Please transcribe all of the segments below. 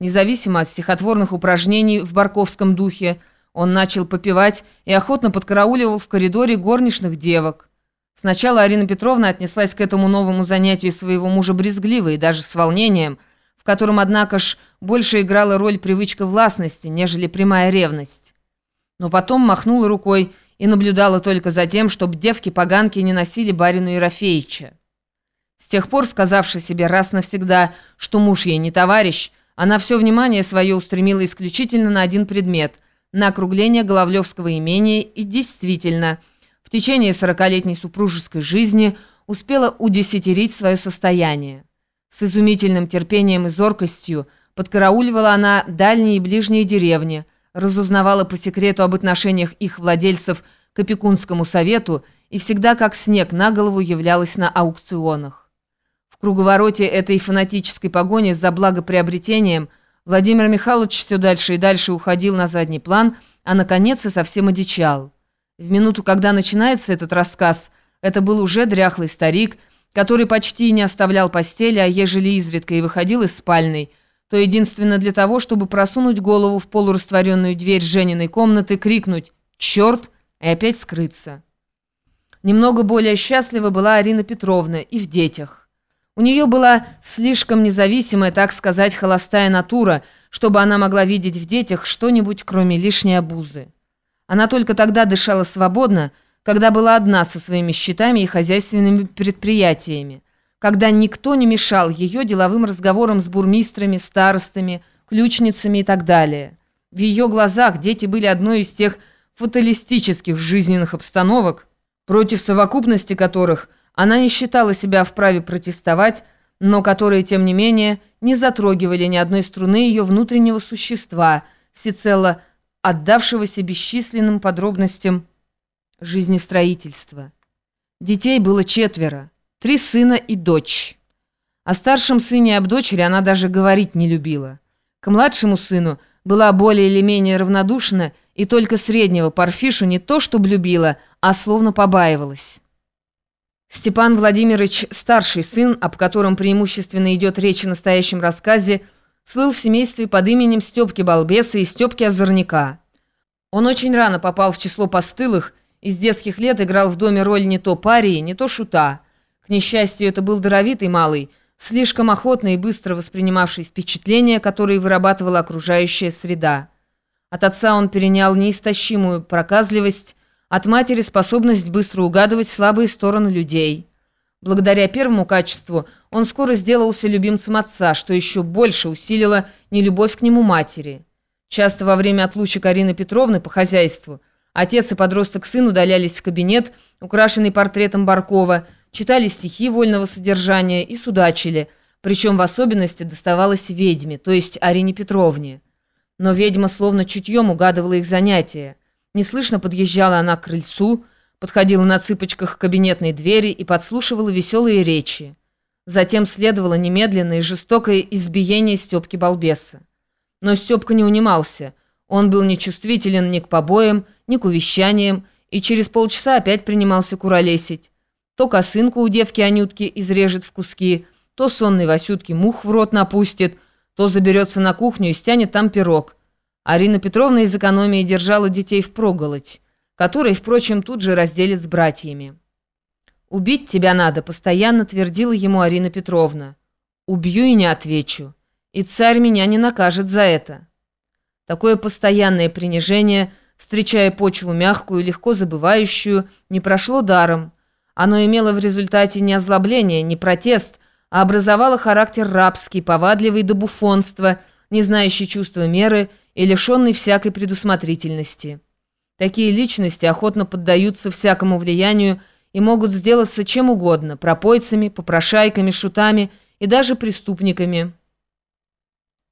Независимо от стихотворных упражнений в барковском духе, он начал попивать и охотно подкарауливал в коридоре горничных девок. Сначала Арина Петровна отнеслась к этому новому занятию своего мужа брезгливо и даже с волнением, в котором, однако ж, больше играла роль привычка властности, нежели прямая ревность. Но потом махнула рукой и наблюдала только за тем, чтобы девки-поганки не носили барину Ерофеича. С тех пор, сказавши себе раз навсегда, что муж ей не товарищ, она все внимание свое устремила исключительно на один предмет – на округление Головлевского имения и действительно, в течение сорокалетней супружеской жизни успела удесятерить свое состояние. С изумительным терпением и зоркостью подкарауливала она дальние и ближние деревни – разузнавала по секрету об отношениях их владельцев к опекунскому совету и всегда как снег на голову являлась на аукционах. Круговороте этой фанатической погони за благоприобретением Владимир Михайлович все дальше и дальше уходил на задний план, а наконец и совсем одичал. В минуту, когда начинается этот рассказ, это был уже дряхлый старик, который почти не оставлял постели, а ежели изредка и выходил из спальной – то единственно для того, чтобы просунуть голову в полурастворенную дверь Жениной комнаты, крикнуть «Черт!» и опять скрыться. Немного более счастлива была Арина Петровна и в детях. У нее была слишком независимая, так сказать, холостая натура, чтобы она могла видеть в детях что-нибудь, кроме лишней обузы. Она только тогда дышала свободно, когда была одна со своими счетами и хозяйственными предприятиями когда никто не мешал ее деловым разговорам с бурмистрами, старостами, ключницами и так далее. В ее глазах дети были одной из тех фаталистических жизненных обстановок, против совокупности которых она не считала себя вправе протестовать, но которые, тем не менее, не затрогивали ни одной струны ее внутреннего существа, всецело отдавшегося бесчисленным подробностям жизнестроительства. Детей было четверо. Три сына и дочь. О старшем сыне и об дочери она даже говорить не любила. К младшему сыну была более или менее равнодушна и только среднего Парфишу не то чтобы любила, а словно побаивалась. Степан Владимирович, старший сын, об котором преимущественно идет речь в настоящем рассказе, слыл в семействе под именем Степки Балбеса и Степки Озорняка. Он очень рано попал в число постылых и с детских лет играл в доме роль не то парии, не то шута – несчастью, это был даровитый малый, слишком охотно и быстро воспринимавший впечатления, которые вырабатывала окружающая среда. От отца он перенял неистощимую проказливость, от матери способность быстро угадывать слабые стороны людей. Благодаря первому качеству он скоро сделался любимцем отца, что еще больше усилило нелюбовь к нему матери. Часто во время отлучек Арины Петровны по хозяйству отец и подросток сын удалялись в кабинет, украшенный портретом Баркова, читали стихи вольного содержания и судачили, причем в особенности доставалось ведьме, то есть Арине Петровне. Но ведьма словно чутьем угадывала их занятия. Неслышно подъезжала она к крыльцу, подходила на цыпочках к кабинетной двери и подслушивала веселые речи. Затем следовало немедленное и жестокое избиение Степки Балбеса. Но Степка не унимался. Он был нечувствителен ни к побоям, ни к увещаниям, и через полчаса опять принимался куролесить. То косынку у девки Анютки изрежет в куски, то сонной Васютке мух в рот напустит, то заберется на кухню и стянет там пирог. Арина Петровна из экономии держала детей в проголодь, который, впрочем, тут же разделит с братьями. «Убить тебя надо», — постоянно твердила ему Арина Петровна. «Убью и не отвечу. И царь меня не накажет за это». Такое постоянное принижение, встречая почву мягкую, легко забывающую, не прошло даром. Оно имело в результате не озлобление, не протест, а образовало характер рабский, повадливый до буфонства, не знающий чувства меры и лишенный всякой предусмотрительности. Такие личности охотно поддаются всякому влиянию и могут сделаться чем угодно – пропойцами, попрошайками, шутами и даже преступниками.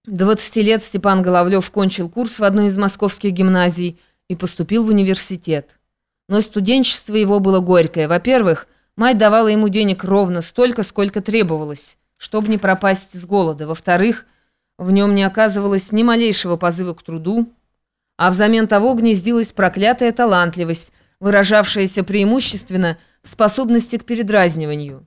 20 лет Степан Головлев кончил курс в одной из московских гимназий и поступил в университет. Но студенчество его было горькое. Во-первых, мать давала ему денег ровно столько, сколько требовалось, чтобы не пропасть с голода. Во-вторых, в нем не оказывалось ни малейшего позыва к труду, а взамен того гнездилась проклятая талантливость, выражавшаяся преимущественно в способности к передразниванию.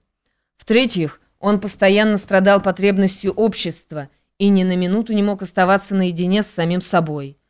В-третьих, он постоянно страдал потребностью общества и ни на минуту не мог оставаться наедине с самим собой.